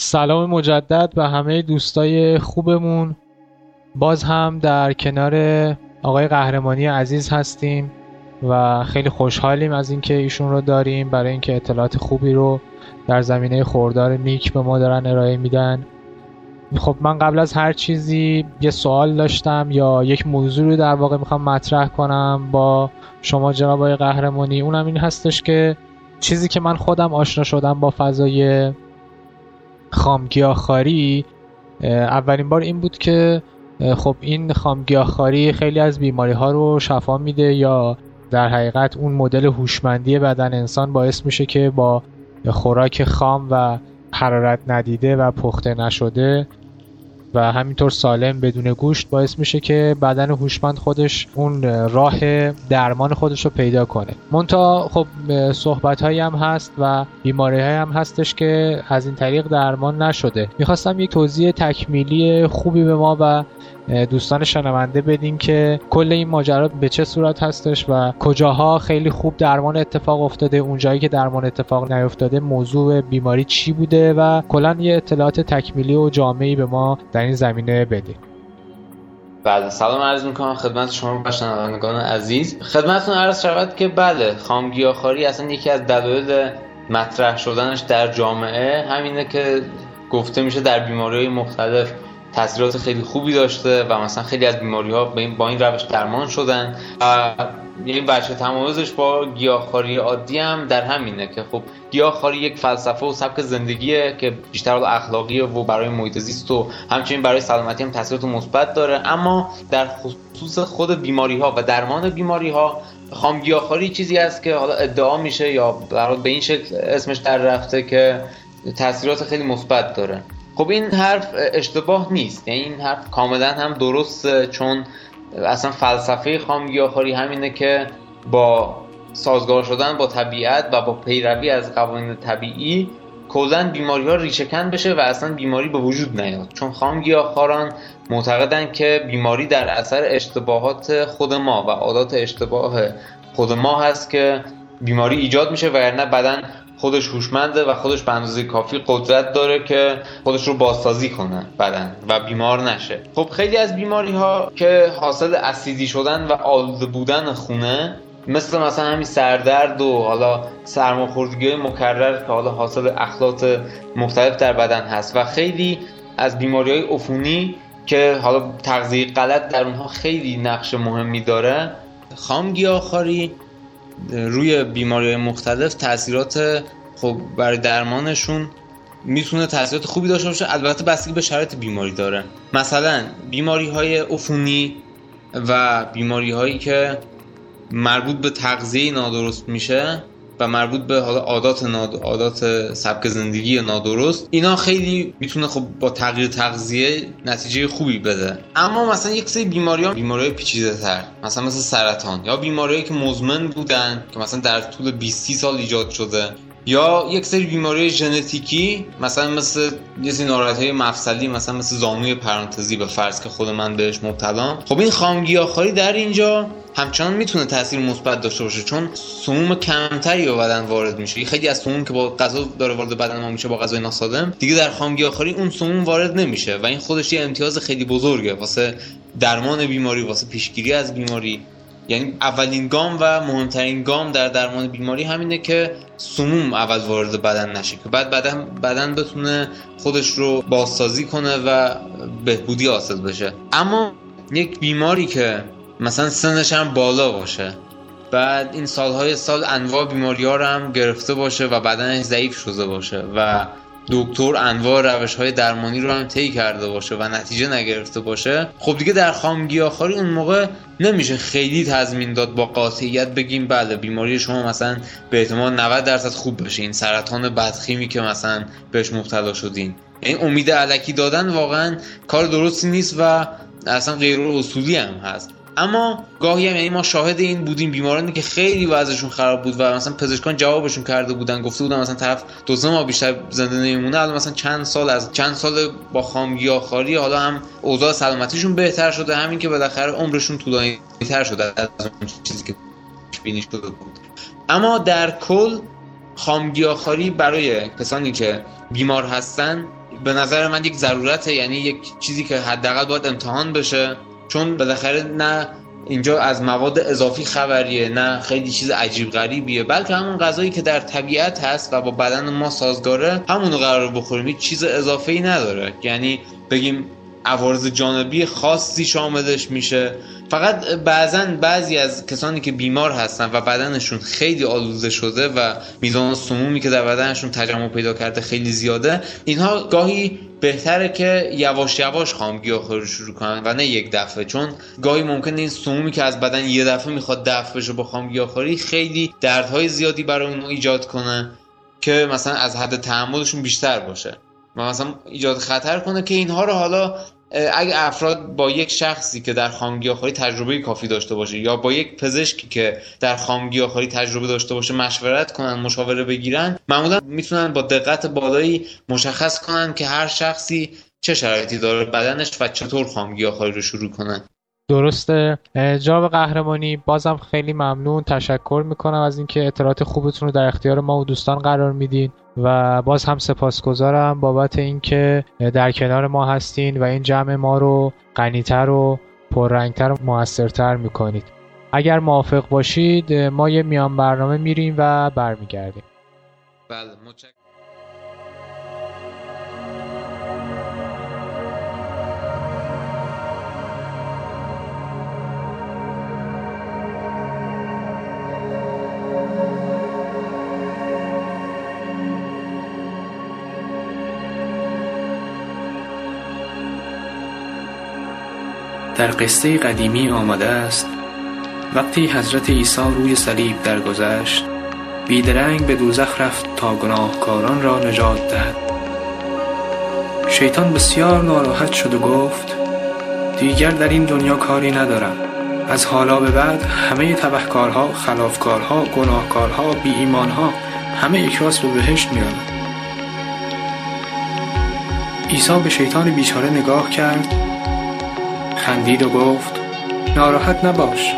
سلام مجدد به همه دوستای خوبمون. باز هم در کنار آقای قهرمانی عزیز هستیم و خیلی خوشحالیم از اینکه ایشون رو داریم برای اینکه اطلاعات خوبی رو در زمینه خوردار نیک به ما دارن ارائه میدن. خب من قبل از هر چیزی یه سوال داشتم یا یک موضوع رو در واقع می‌خوام مطرح کنم با شما جناب آقای قهرمانی. اونم این هستش که چیزی که من خودم آشنا شدم با فضای خامگیاخاری اولین بار این بود که خب این خامگیاخاری خیلی از بیماری ها رو شفا میده یا در حقیقت اون مدل هوشمندی بدن انسان باعث میشه که با خوراک خام و حرارت ندیده و پخته نشده و همینطور سالم بدون گوشت باعث میشه که بدن هوشمند خودش اون راه درمان خودش رو پیدا کنه. مونتا خب صحبت هایی هم هست و بیماری هایی هم هستش که از این طریق درمان نشده. می‌خواستم یک توضیح تکمیلی خوبی به ما و دوستان شنونده بدیم که کل این ماجرا به چه صورت هستش و کجاها خیلی خوب درمان اتفاق افتاده. اونجایی که درمان اتفاق نیفتاده موضوع بیماری چی بوده و کلا یه اطلاعات تکمیلی و جامعی به ما در این زمینه بدیم بله سلام عرض می‌کنم خدمت شما شنوندگان عزیز. خدمتتون عرض شود که بله خامگیاخواری اصلا یکی از دلایل مطرح شدنش در جامعه همینه که گفته میشه در بیماری مختلف. تاثیرات خیلی خوبی داشته و مثلا خیلی از بیماری ها با این روش درمان شدن یعنی بچه تمایزش با گیاهخواری عادی هم در همینه که خب گیاهخواری یک فلسفه و سبک زندگیه که بیشتر اخلاقیه و برای محیط زیست و همچنین برای سلامتی هم تاثیرات مثبت داره. اما در خصوص خود بیماری ها و درمان بیماری ها خام گیاهخواری چیزی است که حالا ادعا میشه یا به این شکل اسمش در رفته که تاثیرات خیلی مثبت داره. خب این حرف اشتباه نیست. یعنی این حرف کاملا هم درست چون اصلا فلسفه خامگیاخواری همینه که با سازگار شدن با طبیعت و با پیروی از قوانین طبیعی کلا بیماری ها ریشهکن بشه و اصلا بیماری به وجود نیاد. چون خامگیاخواران معتقدن که بیماری در اثر اشتباهات خود ما و عادات اشتباه خود ما هست که بیماری ایجاد میشه و نه بدن خودش هوشمنده و خودش به اندازه کافی قدرت داره که خودش رو بازسازی کنه بدن و بیمار نشه. خب خیلی از بیماری ها که حاصل اسیدی شدن و آلوده بودن خونه مثل مثلا همین سردرد و حالا سرماخوردگی مکرر که حالا حاصل اخلاط مختلف در بدن هست و خیلی از بیماری های عفونی که حالا تغذیه غلط در اونها خیلی نقش مهمی داره. خام گیاهخواری روی بیماری مختلف تاثیرات خب برای درمانشون می‌تونه تاثیرات خوبی داشته باشه. البته بستگی به شرایط بیماری داره. مثلا بیماری های عفونی و بیماری هایی که مربوط به تغذیه نادرست میشه و مربوط به حالا عادات ناد... عادات سبک زندگی نادرست. اینا خیلی می‌تونه خب با تغییر تغذیه نتیجه خوبی بده. اما مثلا یک سری بیماری ها بیماری پیچیده تر مثلا مثل سرطان یا بیماری که مزمن بودن که مثلا در طول 20 سال ایجاد شده. یا یک سری بیماری ژنتیکی مثلا مثل یه سری های مفصلی مثلا مثل زانوی پرانتزی به فرض که خود من بهش مبتلام خب این خامگیاخواری در اینجا همچنان می‌تونه تاثیر مثبت داشته باشه چون سموم کمتری به بدن وارد میشه. خیلی از سموم که با غذا داره وارد بدن ما میشه با غذای ناسالم دیگه در خامگیاخواری اون سموم وارد نمیشه و این خودش یه امتیاز خیلی بزرگه. واسه درمان بیماری واسه پیشگیری از بیماری. یعنی اولین گام و مهمترین گام در درمان بیماری همینه که سموم اول وارد بدن نشه که بعد بدن بدن بتونه خودش رو بازسازی کنه و بهبودی حاصل بشه. اما یک بیماری که مثلا سنش هم بالا باشه بعد این سالهای سال انواع بیماری ها رو هم گرفته باشه و بدنش ضعیف شده باشه و دکتر انواع روش های درمانی رو هم طی کرده باشه و نتیجه نگرفته باشه خب دیگه در خامگیاخواری اون موقع نمیشه خیلی تضمین داد با قاطعیت بگیم بله بیماری شما مثلا به احتمال 90 درصد خوب بشه این سرطان بدخیمی که مثلا بهش مبتلا شدین. این امید علکی دادن واقعا کار درستی نیست و اصلا غیر اصولی هم هست. اما گاهی هم یعنی ما شاهد این بودیم بیمارانی که خیلی وضعشون خراب بود و مثلا پزشکان جوابشون کرده بودن گفته بودن مثلا طرف دو ماه بیشتر زنده نمیمونه الان مثلا چند سال از چند سال با خامگیاخواری حالا هم اوضاع سلامتیشون بهتر شده همین که بالاخره عمرشون طولانی تر شده از اون چیزی که بینی شده بود. اما در کل خامگیاخاری برای کسانی که بیمار هستن به نظر من یک ضرورته یعنی یک چیزی که حداقل باید امتحان بشه. چون بالاخره نه اینجا از مواد اضافی خبریه نه خیلی چیز عجیب غریبیه بلکه همون غذایی که در طبیعت هست و با بدن ما سازگاره همونو قرار بخوریم چیز اضافه ای نداره. یعنی بگیم عوارض جانبی خاصی شاملش میشه. فقط بعضا بعضی از کسانی که بیمار هستن و بدنشون خیلی آلوده شده و میزان سمومی که در بدنشون تجمع پیدا کرده خیلی زیاده اینها گاهی بهتره که یواش یواش خامگیاخوری رو شروع کنن و نه یک دفعه چون گاهی ممکنه این سمومی که از بدن یه دفعه می‌خواد دفع بشه با خامگیاخوری خیلی دردهای زیادی برای اون ایجاد کنه که مثلا از حد تحملشون بیشتر باشه و مثلا ایجاد خطر کنه که اینها رو حالا اگه افراد با یک شخصی که در خامگیاخواری تجربه کافی داشته باشه یا با یک پزشکی که در خامگیاخواری تجربه داشته باشه مشورت کنن مشاوره بگیرن معمولا می‌تونن با دقت بالایی مشخص کنن که هر شخصی چه شرایطی داره بدنش و چطور خامگیاخواری رو شروع کنن درسته. جناب قهرمانی بازم خیلی ممنون. تشکر می‌کنم از اینکه اطلاعات خوبتون رو در اختیار ما و دوستان قرار میدین. و باز هم سپاسگزارم بابت اینکه در کنار ما هستین و این جمع ما رو غنیتر و پررنگتر و موثرتر می‌کنید. اگر موافق باشید ما یه میان برنامه میریم و برمیگردیم. بله در قصه قدیمی آمده است. وقتی حضرت عیسی روی صلیب درگذشت بیدرنگ به دوزخ رفت تا گناهکاران را نجات دهد. شیطان بسیار ناراحت شد و گفت دیگر در این دنیا کاری ندارم. از حالا به بعد همه تبهکارها خلافکارها گناهکارها بی ایمانها همه یک راست به بهشت میرن عیسی به شیطان بیچاره نگاه کرد خندید و گفت ناراحت نباش.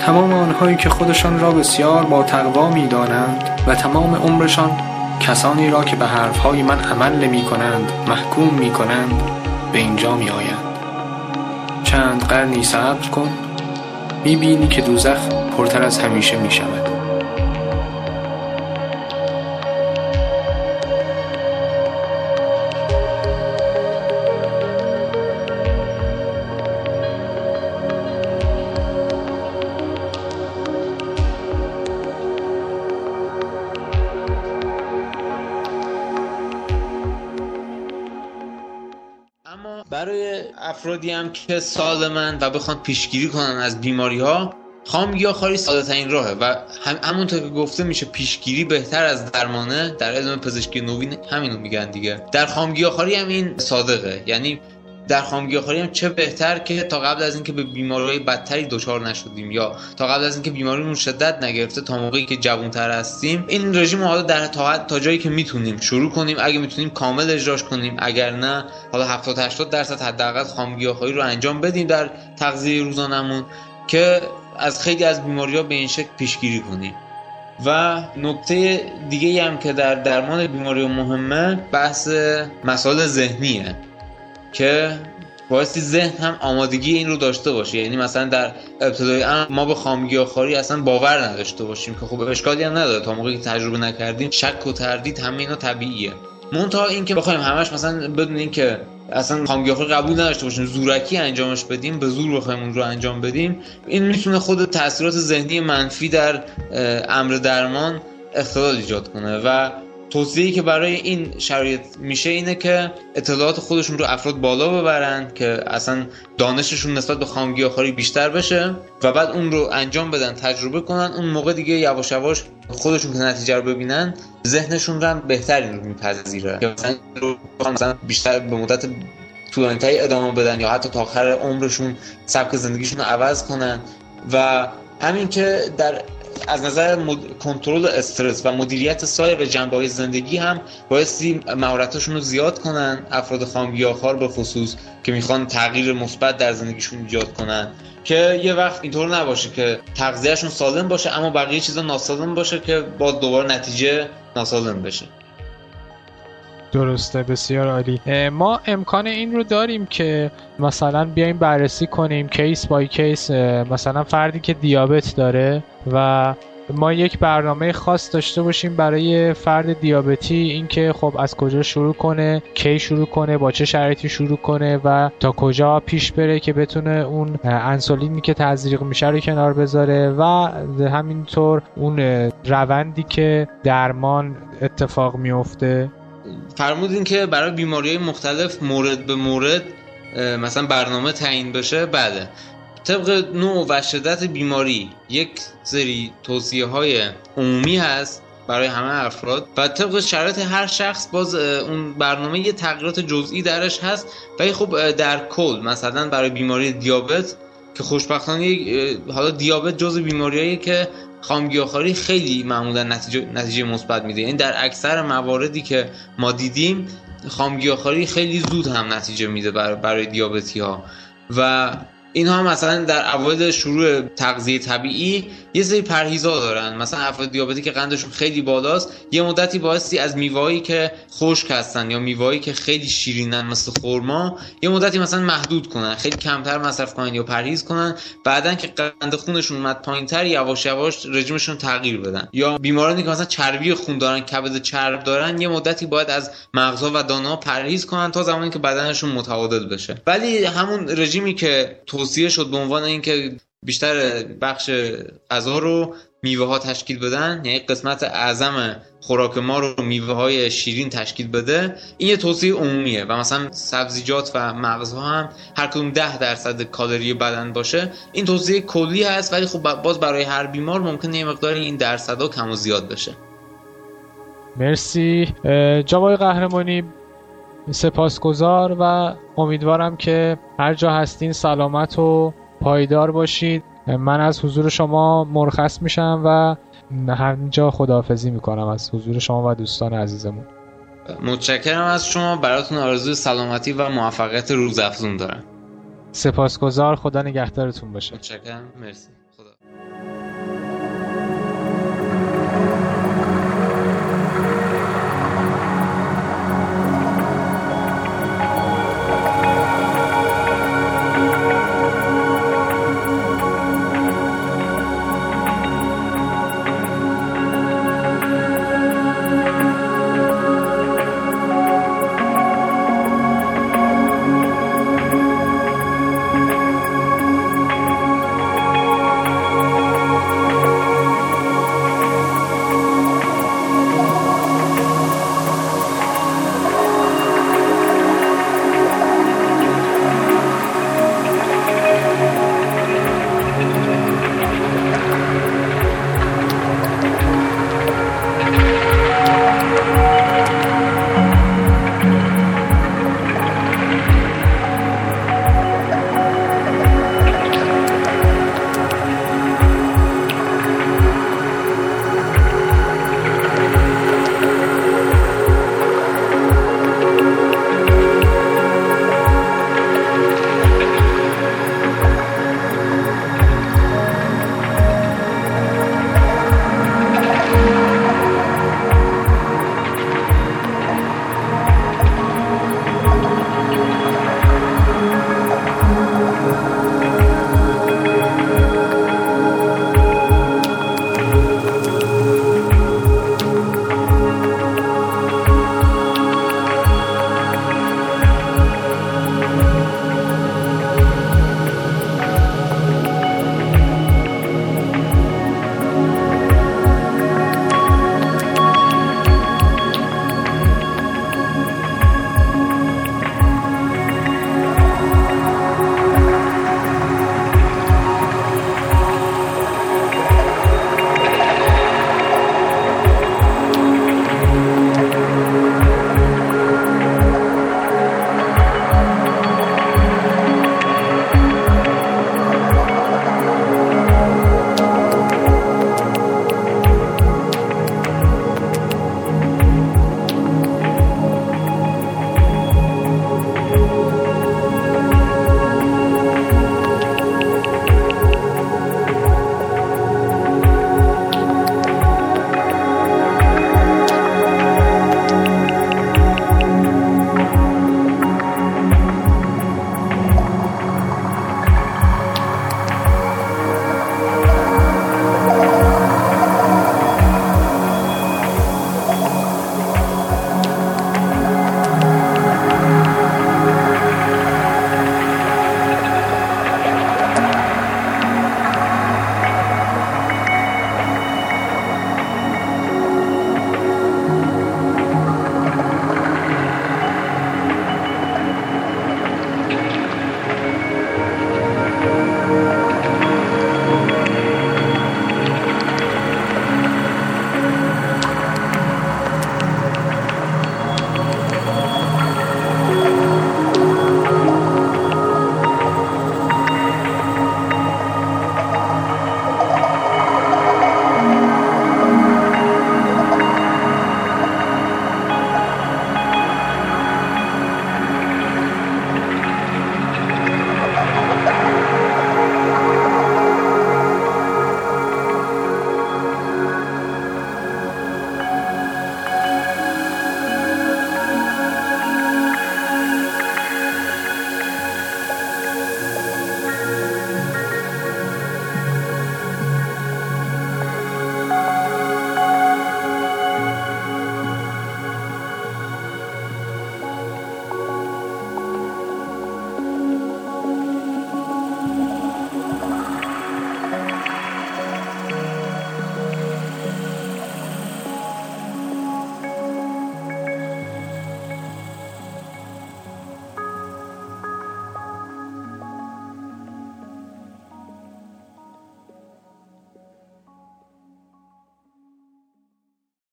تمام آنهایی که خودشان را بسیار با تقوا می دانند و تمام عمرشان کسانی را که به حرفهای من عمل نمی کنند محکوم می کنند به اینجا می آیند چند قرنی صبر کن. می بینی که دوزخ پرتر از همیشه می شود برای افرادی هم که سالمن و بخوان پیشگیری کنن از بیماری ها خامگیاخواری ساده ترین راهه و هم همونطور که گفته میشه پیشگیری بهتر از درمانه در علم پزشکی نوین همینو میگن دیگه. در خامگیاخواری هم این صادقه. یعنی در خامگیاخواری هم چه بهتر که تا قبل از اینکه به بیماری بدتری دچار نشدیم یا تا قبل از اینکه بیماریمون شدت نگرفته تا موقعی که جوانتر هستیم این رژیم حالا در تا تا جایی که می‌تونیم شروع کنیم. اگه می‌تونیم کامل اجراش کنیم. اگر نه حالا 70 80 درصد حداقل خامگیاخواری رو انجام بدیم در تغذیه روزانمون که از خیلی از بیماری ها به این شکل پیشگیری کنیم. و نکته دیگه هم که در درمان بیماری مهمه بحث مسائل ذهنیه. که بایستی ذهن هم آمادگی این رو داشته باشه یعنی مثلا در ابتدای ما به خامگیاخواری اصلا باور نداشته باشیم که خب اشکالی هم نداره. تا موقعی که تجربه نکردیم شک و تردید همه اینا طبیعیه. منتها اینکه بخوایم همش مثلا بدونیم که اصلا خامگیاخواری قبول نداشته باشیم زورکی انجامش بدیم به زور بخوایم اون رو انجام بدیم این می‌تونه خود تاثیرات ذهنی منفی در امر درمان اختلال ایجاد کنه. و توصیه‌ای که برای این شرایط میشه اینه که اطلاعات خودشون رو افراد بالا ببرن که اصلا دانششون نسبت به خامگیاخواری بیشتر بشه و بعد اون رو انجام بدن تجربه کنن. اون موقع دیگه یواش یواش خودشون که نتیجه رو ببینن ذهنشون رو هم بهتر این رو میپذیره. که مثلا بیشتر به مدت طولانی‌تری ادامه بدن یا حتی تا آخر عمرشون سبک زندگیشون رو عوض کنن. و همین که در از نظر کنترل استرس و مدیریت سایر جنبه های زندگی هم بایستی مهارتاشون رو زیاد کنن افراد خامگیاخوار به خصوص که می‌خوان تغییر مثبت در زندگیشون ایجاد کنن. که یه وقت اینطور نباشه که تغذیهشون سالم باشه اما بقیه چیزا ناسالم باشه که با دوباره نتیجه ناسالم بشه. درسته بسیار عالی. ما امکان این رو داریم که مثلا بیایم بررسی کنیم کیس بای کیس مثلا فردی که دیابت داره و ما یک برنامه خاص داشته باشیم برای فرد دیابتی اینکه خب از کجا شروع کنه کی شروع کنه با چه شرایطی شروع کنه و تا کجا پیش بره که بتونه اون انسولینی که تزریق میشه رو کنار بذاره و همینطور اون روندی که درمان اتفاق میفته فرمودین که برای بیماری مختلف مورد به مورد مثلا برنامه تعیین بشه بله. طبق نوع و شدت بیماری یک سری توصیه های عمومی هست برای همه افراد و طبق شرایط هر شخص باز اون برنامه یه تغییرات جزئی درش هست ولی خب در کل مثلا برای بیماری دیابت که خوشبختانه حالا دیابت جز بیماریایی که خامگیاخواری خیلی معمولا نتیجه, نتیجه مثبت میده. این در اکثر مواردی که ما دیدیم خامگیاخواری خیلی زود هم نتیجه میده برای دیابتی ها و اینها مثلا در اوایل شروع تغذیه طبیعی یه سری پرهیزا دارن. مثلا افراد دیابتی که قندشون خیلی بالاست یه مدتی بایستی از میوهایی که خشک هستن یا میوهایی که خیلی شیرینن مثل خرما یه مدتی مثلا محدود کنن خیلی کمتر مصرف کنن یا پرهیز کنن. بعدا که قند خونشون اومد پایینتر یواش یواش رژیمشون تغییر بدن. یا بیمارانی که مثلا چربی خون دارن کبد چرب دارن یه مدتی باید از مغزها و دانا پرهیز کنن تا زمانی که بدنشون متعادل بشه. ولی همون رژیمی که توصیه شد به عنوان اینکه بیشتر بخش غذا رو میوه ها تشکیل بدن یعنی قسمت اعظم خوراک ما رو میوه های شیرین تشکیل بده این یه توصیه عمومیه و مثلا سبزیجات و مغزها هم هر کدوم ده درصد کالری بدن باشه. این توصیه کلی هست ولی خب باز برای هر بیمار ممکنه یه مقدار این درصدها کم و زیاد بشه. مرسی. جوای قهرمانی سپاسگزار و امیدوارم که هر جا هستین سلامت و پایدار باشید. من از حضور شما مرخص میشم و همینجا خداحافظی می‌کنم از حضور شما و دوستان عزیزمون. متشکرم از شما. براتون آرزوی سلامتی و موفقیت روز افزون دارم. سپاسگزار. خدا نگهدارتون باشه. متشکرم. مرسی.